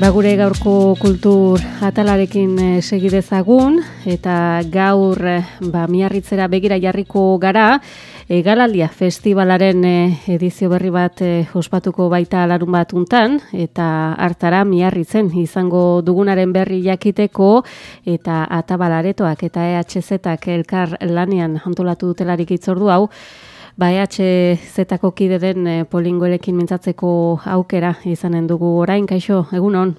Ba gure gaurko kultur atalarekin eh, segi dezagun eta gaur eh, ba miarritzera begira jarriko gara Egalaldia festivalaren eh, edizio berri bat eh, ospatuko baita larun bat untan, eta hartara miarritzen izango dugunaren berri jakiteko eta atabalaretoak eta EHZ-ak elkar lanean antolatu dutelarik itzordu hau, ba EHZ-ako kide den eh, polingoelekin mintzatzeko aukera izanen dugu orain, kaixo, egunon?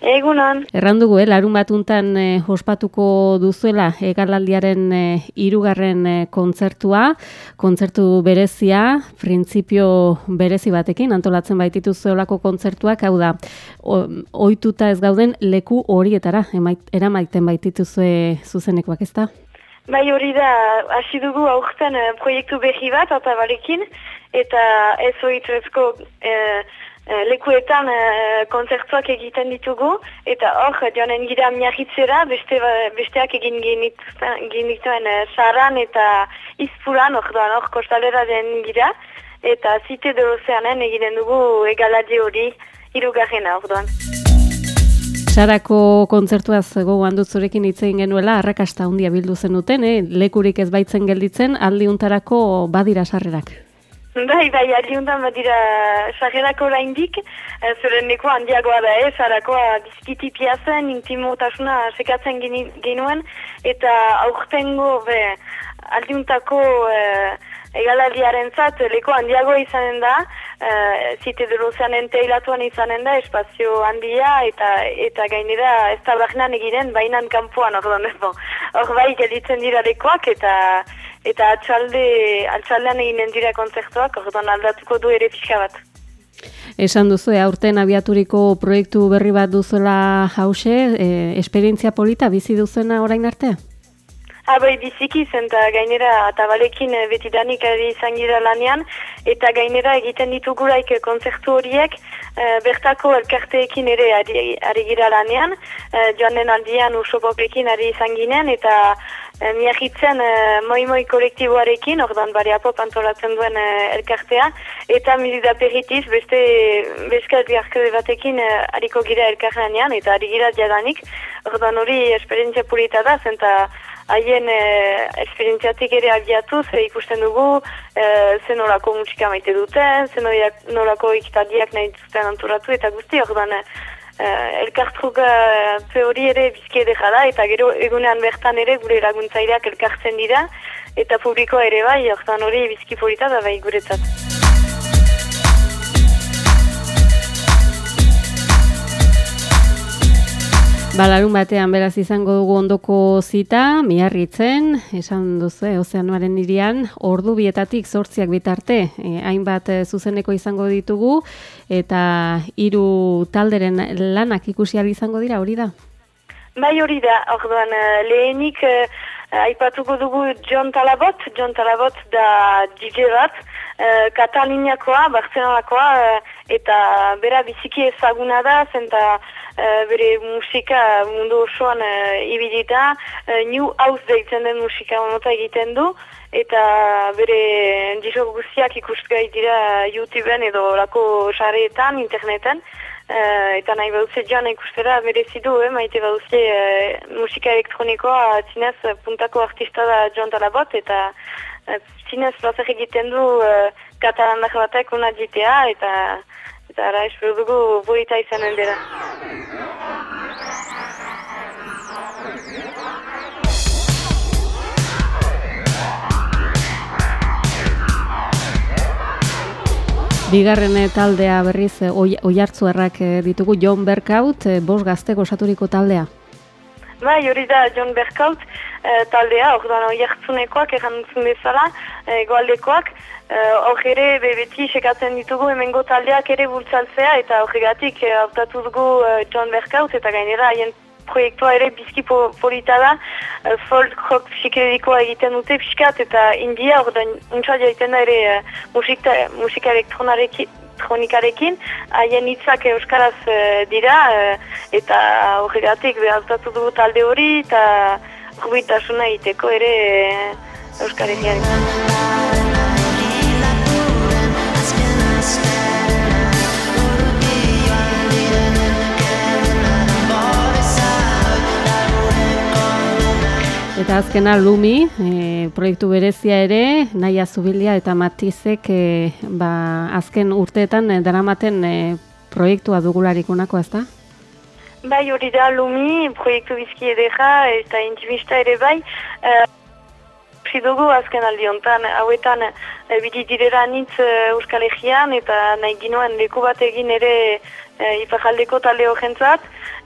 Egunon. Erran dugu, eh, larun batuntan eh, ospatuko duzuela egalaldiaren eh, irugarren eh, kontzertua, kontzertu berezia, printzipio berezi batekin, antolatzen baititu zuelako kontzertuak, hau da, o, oituta ez gauden leku horietara, emait, eramaiten baitituzue zuzenekoak, ez da? Bai hori da, hasi dugu aurten eh, proiektu berri bat, eta barekin, eta ez oitrezko eh, eh, lekuetan eh, kontzertuak egiten ditugu, eta hor, joanen gira miarritzera, beste, ba- besteak egin genituen, saran eta izpuran, hor doan hor kostalera den gira, eta zite de ozeanen egiten dugu egaladi hori irugarrena hor. Sarako kontzertuaz gogoan dut zurekin hitz egin genuela, arrakasta handia bildu zenuten, eh? lekurik ez baitzen gelditzen, aldiuntarako badira sarrerak. Bai, bai, aldiuntan badira sarrerako oraindik, eh, zeren neko handiagoa da, eh, sarakoa bizkiti piazen, intimotasuna sekatzen genuen, eta aurtengo, be, aldiuntako eh, egalaldiaren zat, leko handiago izanen da, eh, zite derozeanen teilatuan izanen da, espazio handia, eta eta gainera ez da bagnan egiren, bainan kanpoan orduan, bon. hor bai gelditzen dira lekoak, eta eta atxalde, atxaldean eginen dira kontzertuak, orduan aldatuko du ere pixka bat. Esan duzu, eh, aurten abiaturiko proiektu berri bat duzuela hause, eh, esperientzia polita bizi duzena orain arte? Ha, bai, biziki zen, eta gainera, atabalekin eh, betidanik ari izan gira lanean, eta gainera egiten ditugulaik eh, kontzertu horiek, eh, bertako elkarteekin ere ari, ari gira lanean, eh, joan den aldian usopopekin ari izan ginen, eta eh, miagitzen eh, moi-moi kolektiboarekin, ordan bari antolatzen duen eh, elkartea, eta milida peritiz beste biharkade batekin eh, hariko gira elkarlanean, eta ari gira jadanik, ordan hori esperientzia polita da, zen, eta haien eh, esperientziatik ere abiatuz e, ikusten dugu eh, zen nolako musika maite duten, zen nolak- nolako ikitadiak nahi duten anturatu eta guzti ordan eh, elkartruk eh, hori ere bizki edera da eta gero egunean bertan ere gure laguntzaileak elkartzen dira eta publikoa ere bai, ordan hori bizki polita da bai guretzat. Balarun batean beraz izango dugu ondoko zita, miarritzen, esan duzu, ozeanuaren irian, ordu bietatik zortziak bitarte, eh, hainbat eh, zuzeneko izango ditugu, eta hiru talderen lanak ikusi izango dira, hori da? Bai hori da, orduan eh, lehenik eh, aipatuko dugu John Talabot, John Talabot da DJ bat, eh, Kataliniakoa, Barcelonakoa, eh, eta bera biziki ezaguna da, zenta bere musika mundu osoan eh, ibilita, eh, New House deitzen den musika mota egiten du, eta bere disok guztiak ikusgai dira YouTubeen edo lako sareetan, interneten, Eh, eta nahi baduze joan ikustera merezi du, eh, maite baduze eh, musika elektronikoa zinez eh, puntako artista da John Talabot eta eh, zinez plazer egiten du uh, katalandak batek una jitea eta eta ara espero dugu burita izanen dira. Bigarren taldea berriz eh, oi, oiartzuerrak eh, ditugu John Berkaut, eh, bost gazte gozaturiko taldea. Bai, hori da John Berkaut eh, taldea, hor da oiartzunekoak errantzun bezala, eh, goaldekoak, eh, hor ere be- beti sekatzen ditugu hemengo taldeak ere bultzaltzea eta horregatik hautatu dugu eh, John Berkaut eta gainera haien proiektua ere bizki po, polita da, eh, folk rock psikededikoa egiten dute pixkat eta india, hor da untsa jaiten da ere musika, musika elektronarekin, elektronikarekin, haien hitzak euskaraz eh, dira eh, eta horregatik behaltatu dugu talde hori eta rubitasuna egiteko ere uh, euskarekin. Eta azkena Lumi, e, proiektu berezia ere, Naia Zubilia eta Matizek e, ba, azken urteetan e, daramaten e, proiektua dugularik unako, ezta? Bai hori da Lumi, proiektu bizki edera eta intimista ere bai. Uh, dugu azken aldi honetan, hauetan e, bidi direra e, Euskal Egean eta nahi ginoen leku bat egin ere e, iparjaldeko talde horrentzat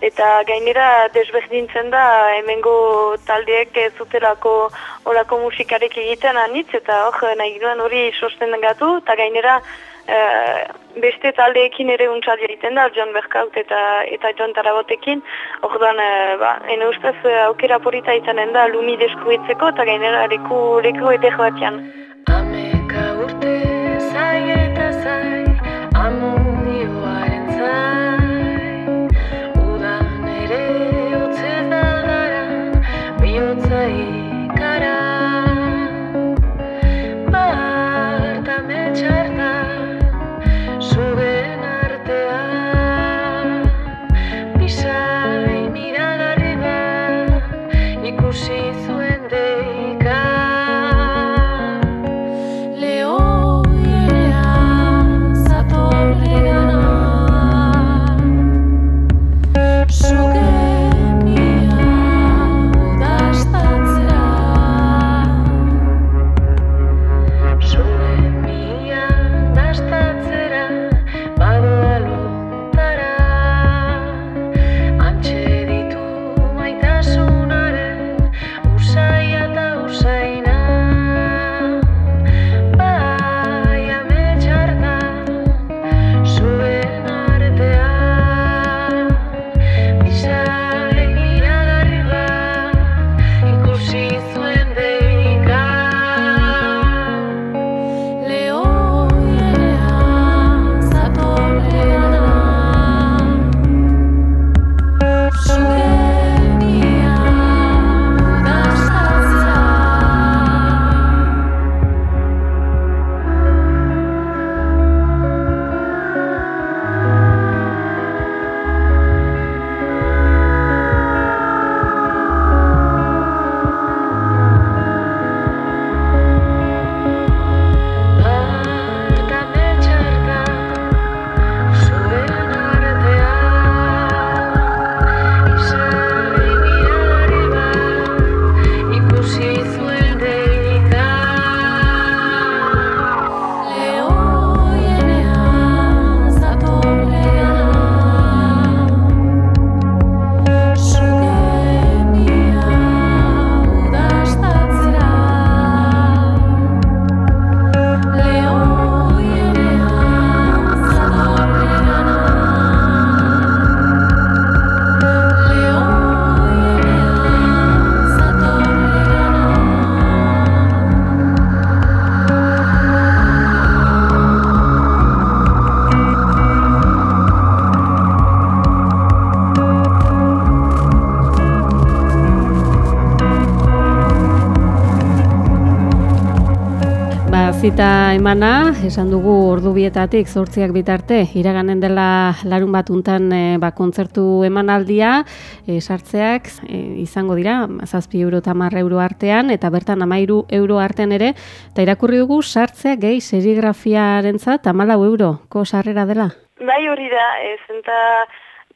eta gainera desberdintzen da hemengo taldeek zutelako olako musikarek egiten anitz eta hor nahi ginoen hori sosten gatu eta gainera e, beste taldeekin ere untsat egiten da, John Berkaut eta eta John Tarabotekin, orduan, e, ba, ene ustez aukera polita izanen da lumi deskubitzeko eta gainera leku, leku eder batean. Ameka bizita emana, esan dugu ordubietatik zortziak bitarte, iraganen dela larun bat untan e, ba, kontzertu emanaldia, e, sartzeak e, izango dira, zazpi euro eta marra euro artean, eta bertan amairu euro artean ere, eta irakurri dugu sartzeak gehi serigrafiaren zat, amalau euro, ko sarrera dela? Bai hori da, ez, eta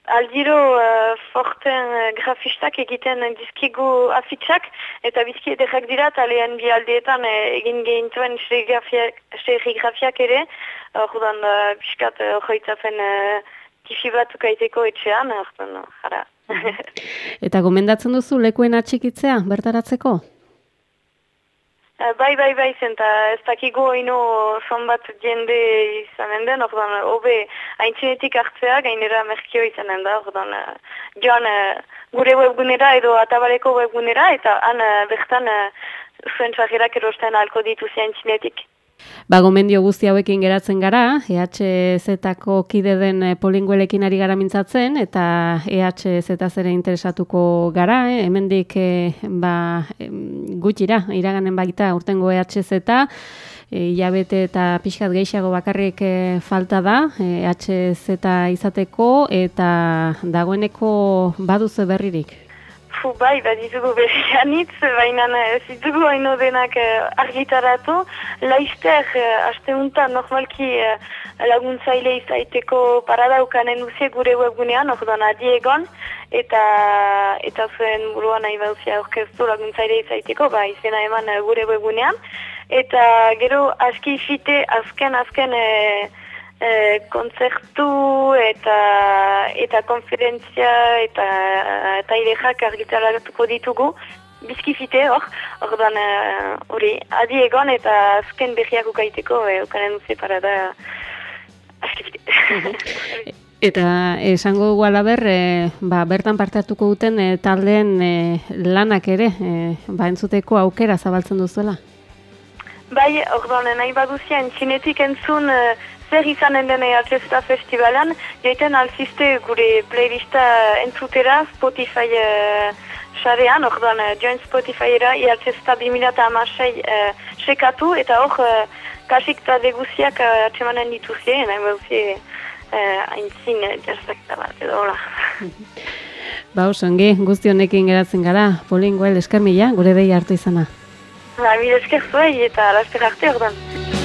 aldiro uh, forten uh, grafistak egiten dizkigu afitxak, eta bizki edekak dira, eta lehen bi aldeetan uh, egin gehintuen serigrafiak ere, orduan uh, piskat uh, joitzafen uh, tifi bat ukaiteko etxean, uh, jara. eta gomendatzen duzu lekuen atxikitzea, bertaratzeko? Uh, bai, bai, bai, zenta ez dakigu oino son bat jende izanen den, ordan, hobe haintzinetik hartzea, gainera merkio izanen da, ordan, uh, joan uh, gure webgunera edo atabaleko webgunera, eta han bertan zuen txagirak erosten alko ditu haintzinetik. Ba, gomendio guzti hauekin geratzen gara, EHZ-ko kide den eh, polinguelekin ari gara mintzatzen, eta EHZ zere interesatuko gara, eh? hemendik eh, ba, gutxira, iraganen baita urtengo EHZ, eh, jabete eta pixkat gehiago bakarrik eh, falta da, EHZ izateko, eta dagoeneko baduze berririk. Fu, bai, bat ditugu berrianitz, baina ez ditugu haino denak uh, argitaratu. Laizter, uh, aste untan, normalki laguntzaile izaiteko paradaukanen uzie gure webgunean, orduan adiegon, eta eta zuen buruan nahi bauzia orkestu laguntzaile izaiteko, ba, izena eman gure webgunean. Eta gero, aski fite, azken, azken... Uh, e, kontzertu eta eta konferentzia eta eta idejak argitaratuko ditugu bizkifite hor, hor dan hori uh, adi egon eta azken behiak ukaiteko e, ukanen duze para da askifite. Eta esango dugu alaber, e, ba, bertan parte hartuko duten e, taldeen e, lanak ere, e, ba, entzuteko aukera zabaltzen duzuela? Bai, orduan, nahi baduzien, txinetik entzun zer izanen den EHZ festivalan, jaiten alziste gure playlista entzutera Spotify xarean, uh, orduan uh, join Spotifyera EHZ 2006 uh, sekatu, eta hor uh, kasik eta deguziak uh, atxemanen dituzien, nahi baduzie haintzin uh, jazzak eta bat, edo hola. Ba, osongi, guzti honekin geratzen gara, Polinguel eskarmila, gure deia hartu izana. Ba, mire esker zuei eta laster arte ordan.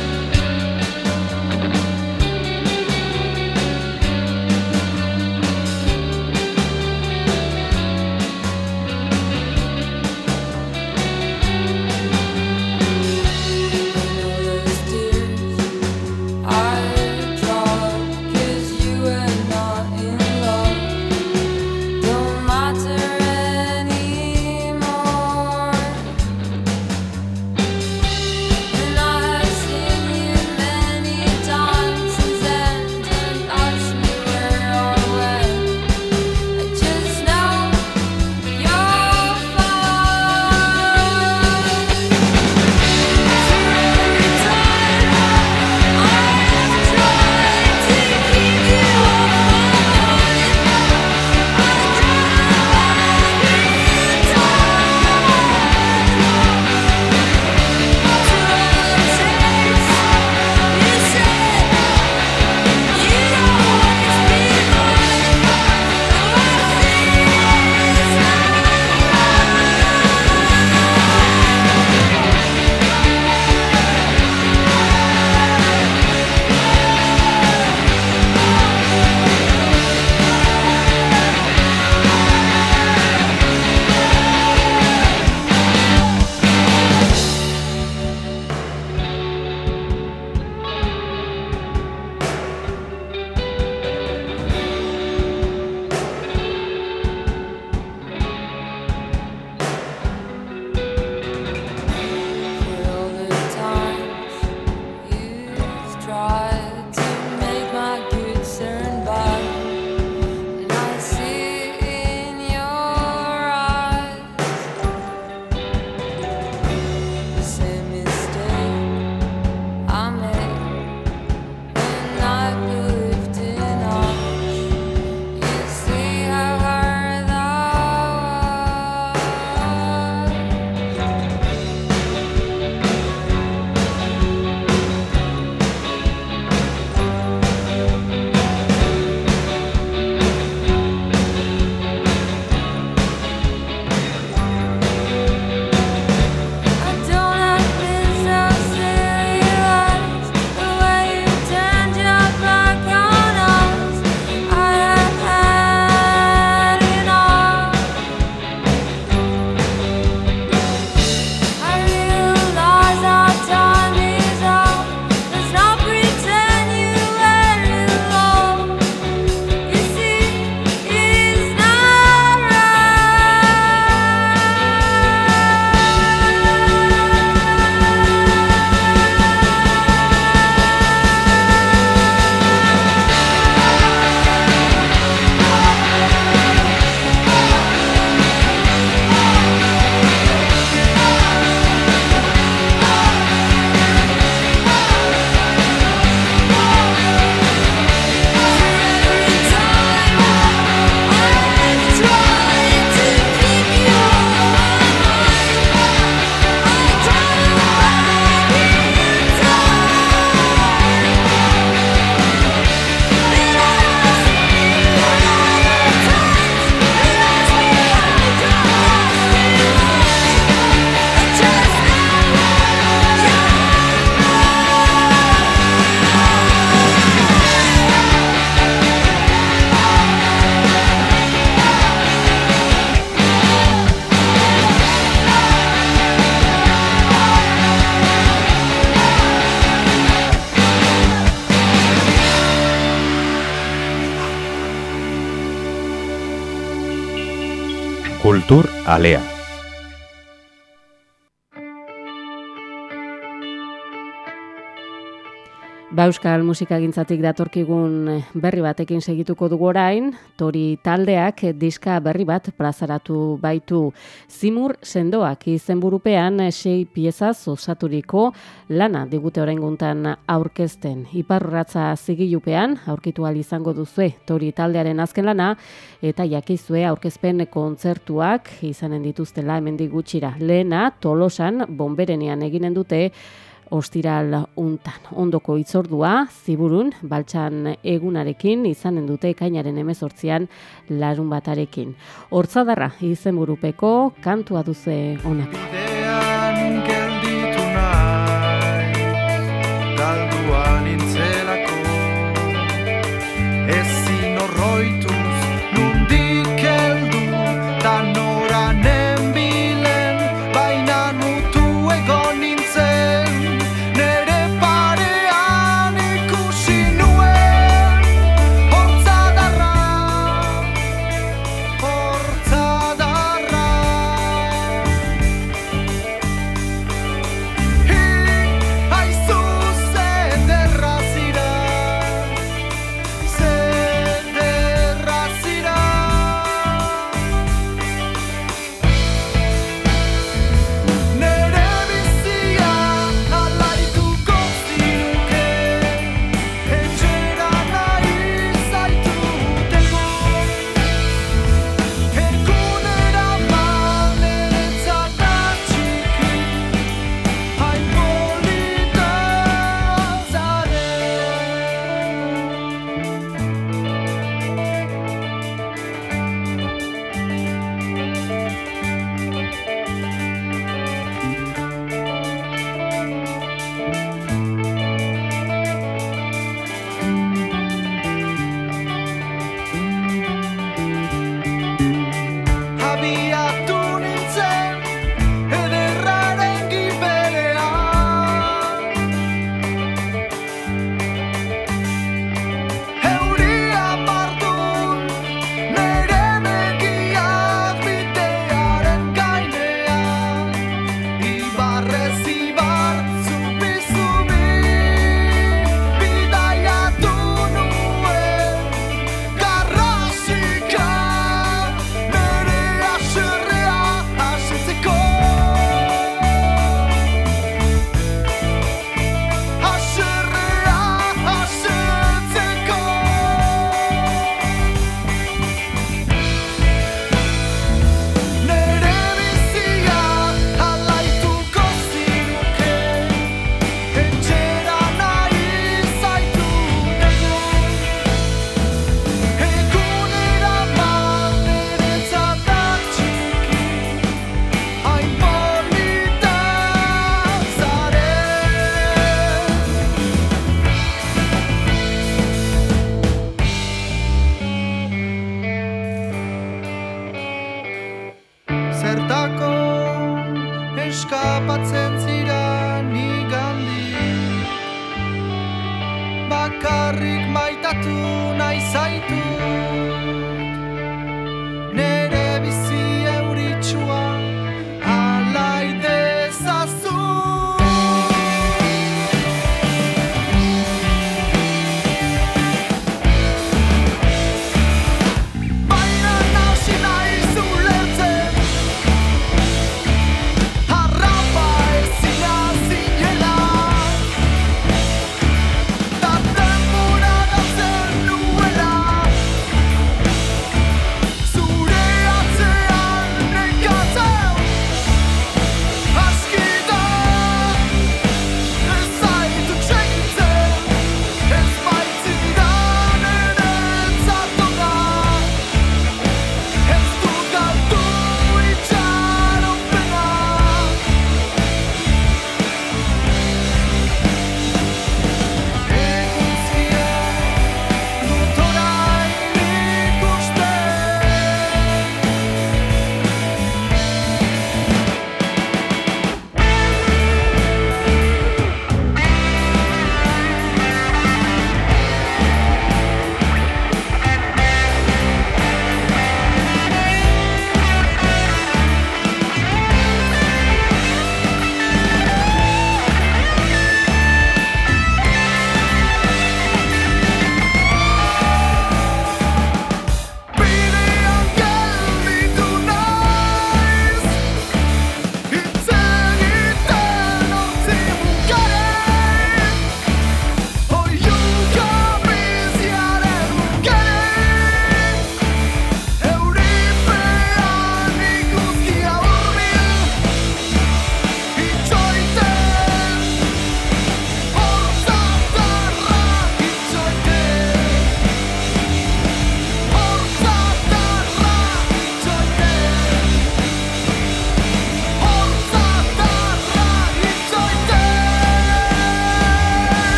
Kultur Alea. Ba euskal musikagintzatik datorkigun eh, berri batekin segituko dugu orain, tori taldeak diska berri bat plazaratu baitu. Zimur sendoak izenburupean sei pieza osaturiko lana digute orain guntan aurkezten. Iparratza zigilupean aurkitu ahal izango duzue tori taldearen azken lana eta jakizue aurkezpen kontzertuak izanen dituztela hemendik gutxira. Lehena Tolosan bomberenean eginen dute ostiral untan. Ondoko itzordua, ziburun, baltsan egunarekin, izanen dute ekainaren emezortzian larun batarekin. Hortzadarra, izen burupeko, kantua duze onak.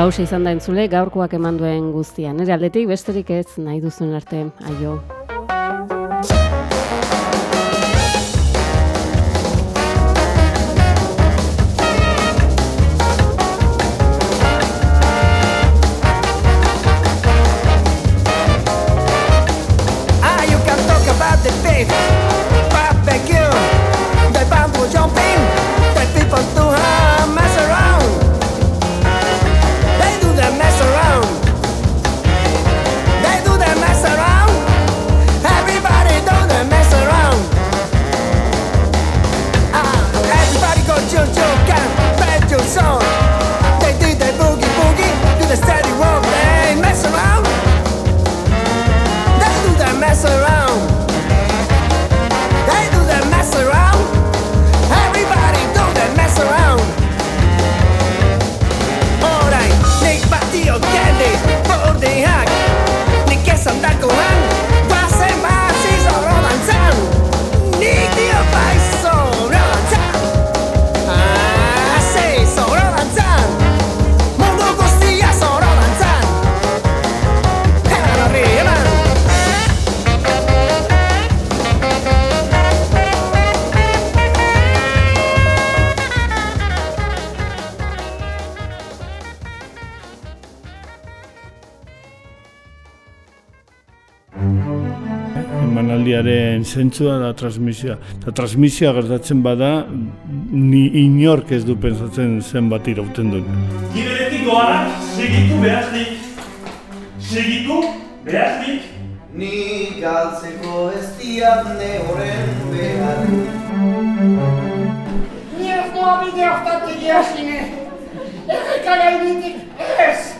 Ba, hausia izan da entzule, gaurkoak eman duen guztia. Nire aldetik besterik ez nahi duzun arte, aio. Emanaldiaren zentzua da transmisioa. Eta transmisioa gertatzen bada, ni inork ez du pensatzen zenbat irauten duen. Giberetik doanak segitu behaznik. Segitu behaznik. Ni galtzeko ez diat ne horren behar Ni ez doa bide hortatik jasine. Erreka gainetik ez.